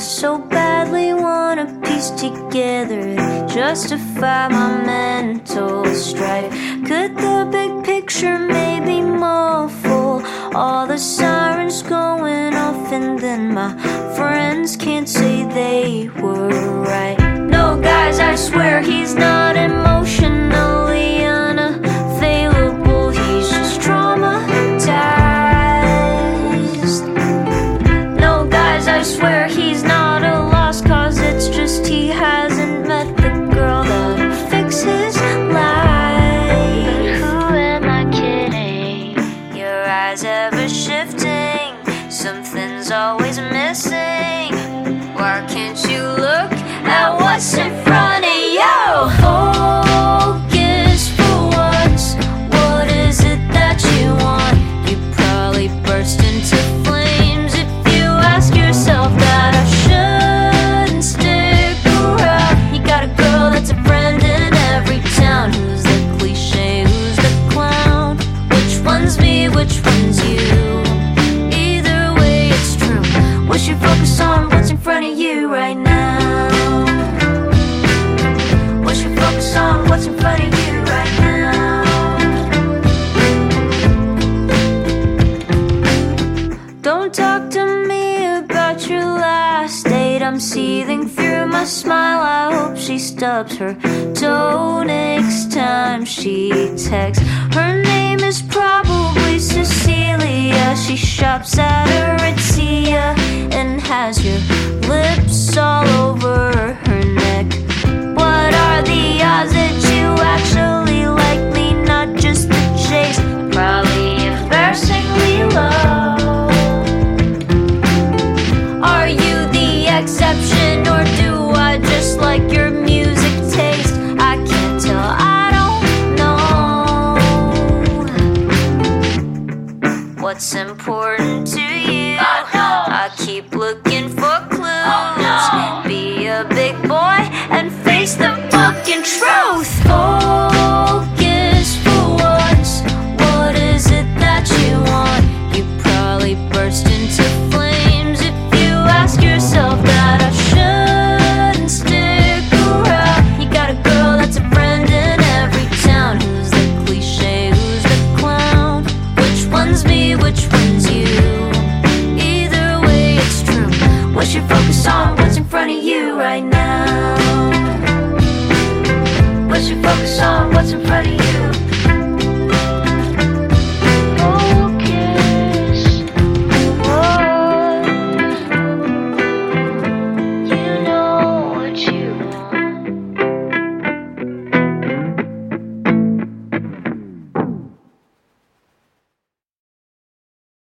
so badly wanna piece together to justify my mental strife. Could the big picture maybe muffle all the sirens going off, and then my friends can't say they were right? Something's always missing. Why can't you look at what's in front of you? Focus for once. What is it that you want? You probably burst into flames if you ask yourself that I shouldn't stick around. You got a girl that's a friend in every town. Who's the cliche? Who's the clown? Which one's me? Which one's you? Should focus on what's in front of you right now. We should focus on what's in front of you right now. Don't talk to me about your last date. I'm seething through my smile. I hope she stubs her toe next time she texts. Her name is probably Cecilia. She shops at or do I just like your music taste? I can't tell, I don't know. What's important to you? I keep looking for clues. Oh, Be a big boy and face the fucking truth. Focus for once. What is it that you want? You probably burst into right now. We should focus on what's in front of you.